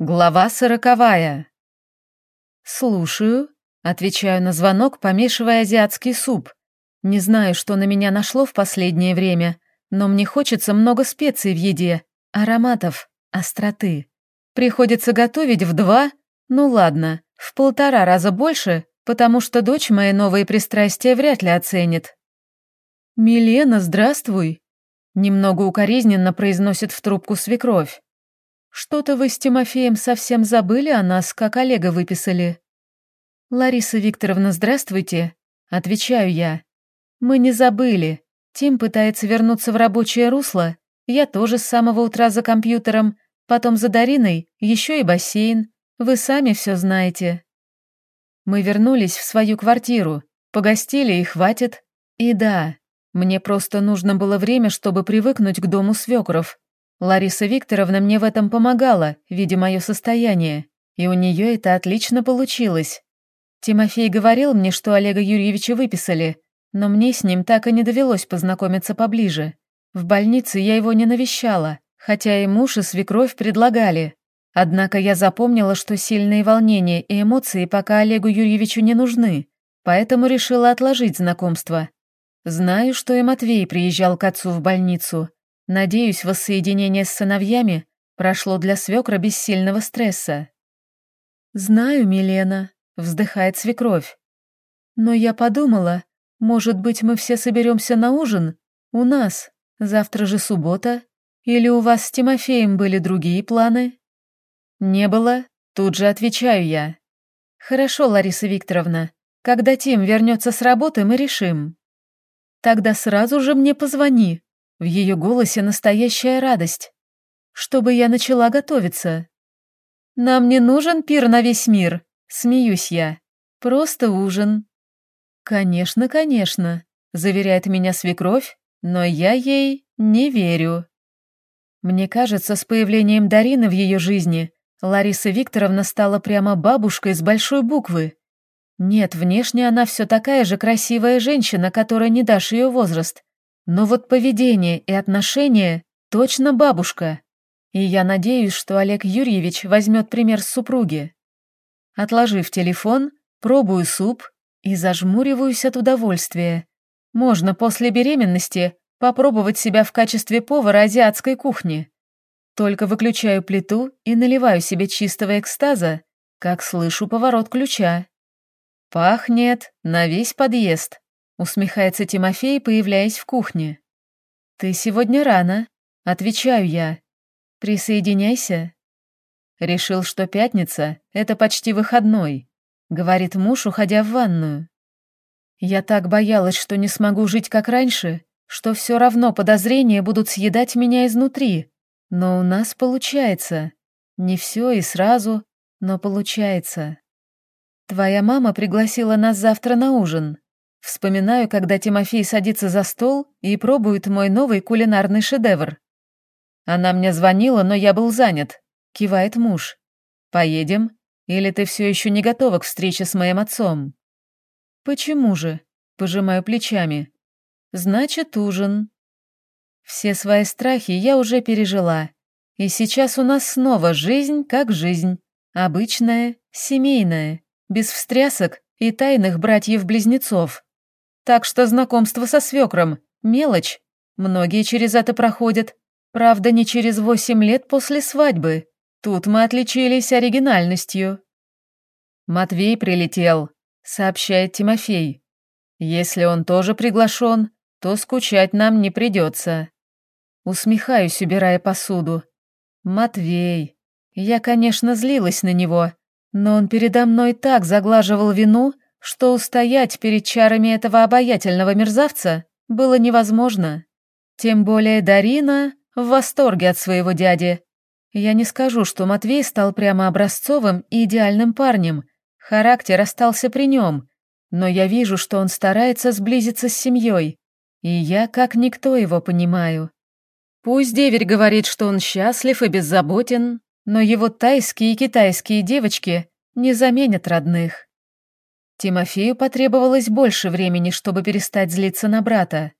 Глава сороковая. «Слушаю», — отвечаю на звонок, помешивая азиатский суп. Не знаю, что на меня нашло в последнее время, но мне хочется много специй в еде, ароматов, остроты. Приходится готовить в два, ну ладно, в полтора раза больше, потому что дочь мои новые пристрастия вряд ли оценит. «Милена, здравствуй», — немного укоризненно произносит в трубку свекровь. Что-то вы с Тимофеем совсем забыли о нас, как Олега выписали. Лариса Викторовна, здравствуйте. Отвечаю я. Мы не забыли. Тим пытается вернуться в рабочее русло. Я тоже с самого утра за компьютером. Потом за Дариной, еще и бассейн. Вы сами все знаете. Мы вернулись в свою квартиру. Погостили и хватит. И да, мне просто нужно было время, чтобы привыкнуть к дому свекров. Лариса Викторовна мне в этом помогала, видя мое состояние, и у нее это отлично получилось. Тимофей говорил мне, что Олега Юрьевича выписали, но мне с ним так и не довелось познакомиться поближе. В больнице я его не навещала, хотя и муж, и свекровь предлагали. Однако я запомнила, что сильные волнения и эмоции пока Олегу Юрьевичу не нужны, поэтому решила отложить знакомство. Знаю, что и Матвей приезжал к отцу в больницу, Надеюсь, воссоединение с сыновьями прошло для свекра без сильного стресса. «Знаю, Милена», — вздыхает свекровь. «Но я подумала, может быть, мы все соберемся на ужин? У нас. Завтра же суббота. Или у вас с Тимофеем были другие планы?» «Не было», — тут же отвечаю я. «Хорошо, Лариса Викторовна. Когда Тим вернется с работы, мы решим». «Тогда сразу же мне позвони», в ее голосе настоящая радость. Чтобы я начала готовиться. Нам не нужен пир на весь мир, смеюсь я. Просто ужин. Конечно, конечно, заверяет меня свекровь, но я ей не верю. Мне кажется, с появлением Дарины в ее жизни Лариса Викторовна стала прямо бабушкой с большой буквы. Нет, внешне она все такая же красивая женщина, которая не дашь ее возраст. Но вот поведение и отношения точно бабушка. И я надеюсь, что Олег Юрьевич возьмет пример с супруги. Отложив телефон, пробую суп и зажмуриваюсь от удовольствия. Можно после беременности попробовать себя в качестве повара азиатской кухни. Только выключаю плиту и наливаю себе чистого экстаза, как слышу поворот ключа. Пахнет на весь подъезд. Усмехается Тимофей, появляясь в кухне. «Ты сегодня рано», — отвечаю я. «Присоединяйся». Решил, что пятница — это почти выходной, говорит муж, уходя в ванную. Я так боялась, что не смогу жить как раньше, что все равно подозрения будут съедать меня изнутри. Но у нас получается. Не все и сразу, но получается. Твоя мама пригласила нас завтра на ужин. Вспоминаю, когда Тимофей садится за стол и пробует мой новый кулинарный шедевр. Она мне звонила, но я был занят. Кивает муж. Поедем? Или ты все еще не готова к встрече с моим отцом? Почему же? Пожимаю плечами. Значит, ужин. Все свои страхи я уже пережила. И сейчас у нас снова жизнь как жизнь. Обычная, семейная, без встрясок и тайных братьев-близнецов. Так что знакомство со свекром – мелочь. Многие через это проходят. Правда, не через восемь лет после свадьбы. Тут мы отличились оригинальностью. Матвей прилетел, сообщает Тимофей. Если он тоже приглашен, то скучать нам не придется. Усмехаюсь, убирая посуду. Матвей. Я, конечно, злилась на него, но он передо мной так заглаживал вину, что устоять перед чарами этого обаятельного мерзавца было невозможно. Тем более Дарина в восторге от своего дяди. Я не скажу, что Матвей стал прямо образцовым и идеальным парнем. Характер остался при нем. Но я вижу, что он старается сблизиться с семьей. И я как никто его понимаю. Пусть деверь говорит, что он счастлив и беззаботен, но его тайские и китайские девочки не заменят родных. Тимофею потребовалось больше времени, чтобы перестать злиться на брата.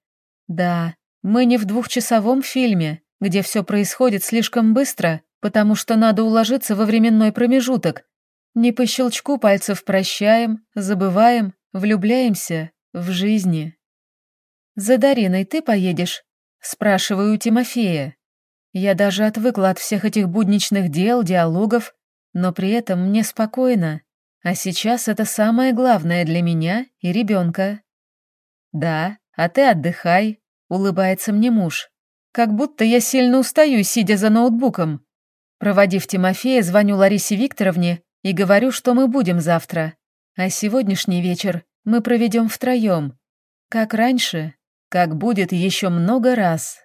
Да, мы не в двухчасовом фильме, где все происходит слишком быстро, потому что надо уложиться во временной промежуток. Не по щелчку пальцев прощаем, забываем, влюбляемся в жизни. «За Дариной ты поедешь?» — спрашиваю у Тимофея. Я даже отвыкла от всех этих будничных дел, диалогов, но при этом мне спокойно. А сейчас это самое главное для меня и ребенка. «Да, а ты отдыхай», — улыбается мне муж. «Как будто я сильно устаю, сидя за ноутбуком». Проводив Тимофея, звоню Ларисе Викторовне и говорю, что мы будем завтра. А сегодняшний вечер мы проведем втроем. Как раньше, как будет еще много раз.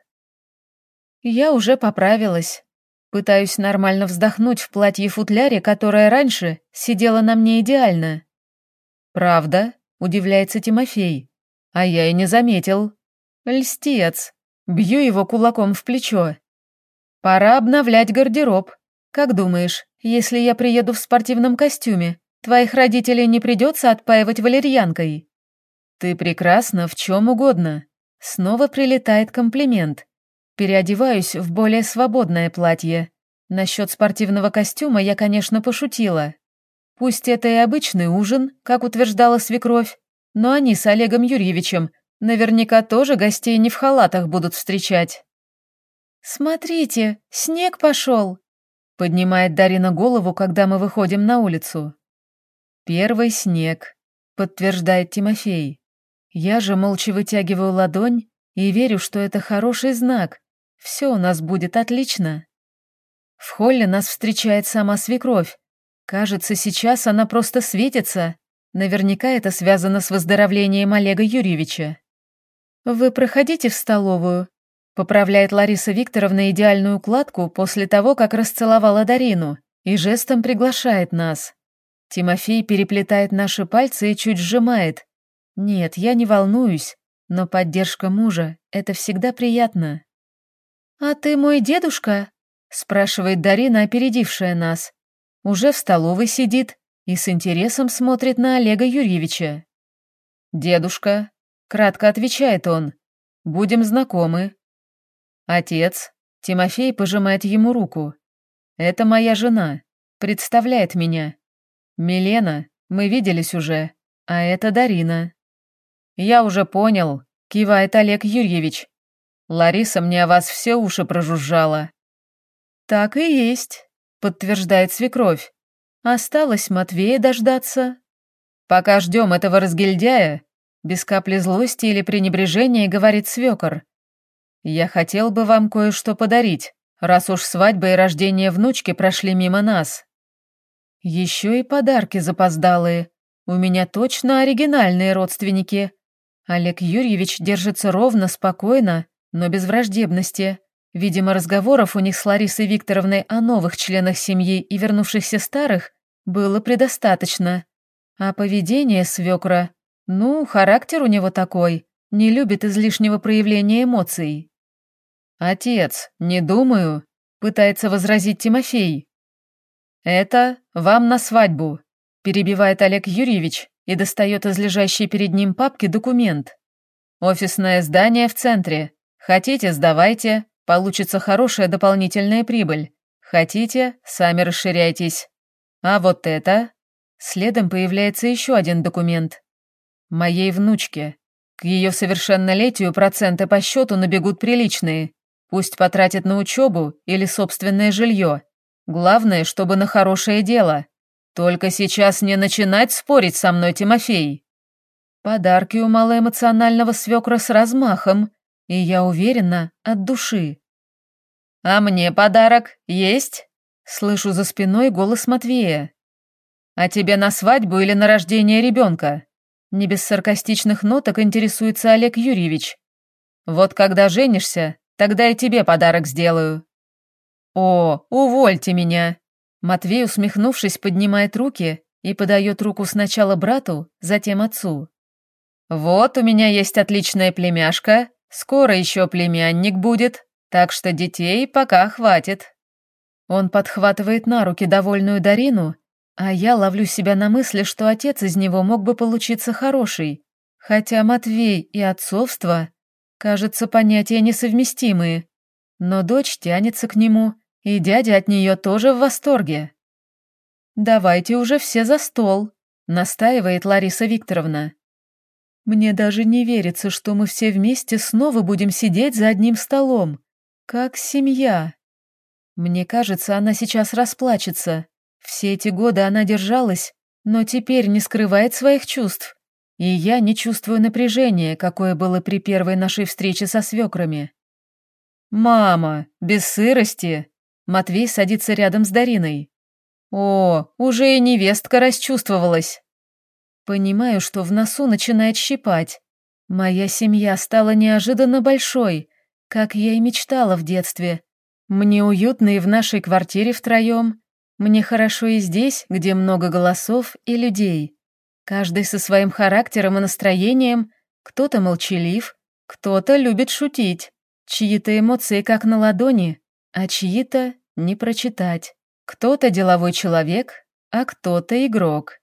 Я уже поправилась. Пытаюсь нормально вздохнуть в платье-футляре, которое раньше сидело на мне идеально. «Правда?» — удивляется Тимофей. «А я и не заметил. Льстец. Бью его кулаком в плечо. Пора обновлять гардероб. Как думаешь, если я приеду в спортивном костюме, твоих родителей не придется отпаивать валерьянкой?» «Ты прекрасна в чем угодно». Снова прилетает комплимент. Переодеваюсь в более свободное платье. Насчет спортивного костюма я, конечно, пошутила. Пусть это и обычный ужин, как утверждала свекровь, но они с Олегом Юрьевичем наверняка тоже гостей не в халатах будут встречать. «Смотрите, снег пошел!» — поднимает Дарина голову, когда мы выходим на улицу. «Первый снег», — подтверждает Тимофей. Я же молча вытягиваю ладонь и верю, что это хороший знак, все у нас будет отлично. В холле нас встречает сама свекровь. Кажется, сейчас она просто светится. Наверняка это связано с выздоровлением Олега Юрьевича. «Вы проходите в столовую», — поправляет Лариса Викторовна идеальную укладку после того, как расцеловала Дарину, и жестом приглашает нас. Тимофей переплетает наши пальцы и чуть сжимает. Нет, я не волнуюсь, но поддержка мужа — это всегда приятно. «А ты мой дедушка?» — спрашивает Дарина, опередившая нас. Уже в столовой сидит и с интересом смотрит на Олега Юрьевича. «Дедушка», — кратко отвечает он, — «будем знакомы». «Отец», — Тимофей пожимает ему руку. «Это моя жена, представляет меня. Милена, мы виделись уже, а это Дарина». «Я уже понял», — кивает Олег Юрьевич. Лариса мне о вас все уши прожужжала». «Так и есть», — подтверждает свекровь. «Осталось Матвея дождаться». «Пока ждем этого разгильдяя», — без капли злости или пренебрежения говорит свекор. «Я хотел бы вам кое-что подарить, раз уж свадьба и рождение внучки прошли мимо нас». «Еще и подарки запоздалые. У меня точно оригинальные родственники». Олег Юрьевич держится ровно, спокойно, но без враждебности. Видимо, разговоров у них с Ларисой Викторовной о новых членах семьи и вернувшихся старых было предостаточно. А поведение свекра, ну, характер у него такой, не любит излишнего проявления эмоций. «Отец, не думаю», — пытается возразить Тимофей. «Это вам на свадьбу», — перебивает Олег Юрьевич и достает из лежащей перед ним папки документ. «Офисное здание в центре, Хотите, сдавайте, получится хорошая дополнительная прибыль. Хотите, сами расширяйтесь. А вот это... Следом появляется еще один документ. Моей внучке. К ее совершеннолетию проценты по счету набегут приличные. Пусть потратит на учебу или собственное жилье. Главное, чтобы на хорошее дело. Только сейчас не начинать спорить со мной, Тимофей. Подарки у малоэмоционального свекра с размахом, и я уверена, от души. «А мне подарок есть?» Слышу за спиной голос Матвея. «А тебе на свадьбу или на рождение ребенка?» Не без саркастичных ноток интересуется Олег Юрьевич. «Вот когда женишься, тогда и тебе подарок сделаю». «О, увольте меня!» Матвей, усмехнувшись, поднимает руки и подает руку сначала брату, затем отцу. «Вот у меня есть отличная племяшка, Скоро еще племянник будет, так что детей пока хватит». Он подхватывает на руки довольную Дарину, а я ловлю себя на мысли, что отец из него мог бы получиться хороший, хотя Матвей и отцовство, кажется, понятия несовместимые. Но дочь тянется к нему, И дядя от нее тоже в восторге. «Давайте уже все за стол», — настаивает Лариса Викторовна. «Мне даже не верится, что мы все вместе снова будем сидеть за одним столом. Как семья». Мне кажется, она сейчас расплачется. Все эти годы она держалась, но теперь не скрывает своих чувств. И я не чувствую напряжения, какое было при первой нашей встрече со свекрами. «Мама, без сырости!» Матвей садится рядом с Дариной. «О, уже и невестка расчувствовалась!» Понимаю, что в носу начинает щипать. Моя семья стала неожиданно большой, как я и мечтала в детстве. Мне уютно и в нашей квартире втроем. Мне хорошо и здесь, где много голосов и людей. Каждый со своим характером и настроением, кто-то молчалив, кто-то любит шутить, чьи-то эмоции как на ладони, а чьи-то не прочитать. Кто-то деловой человек, а кто-то игрок.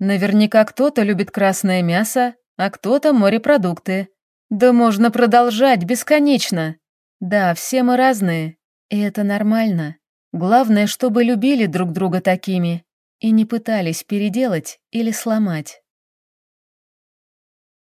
Наверняка кто-то любит красное мясо, а кто-то морепродукты. Да можно продолжать бесконечно. Да, все мы разные, и это нормально. Главное, чтобы любили друг друга такими и не пытались переделать или сломать.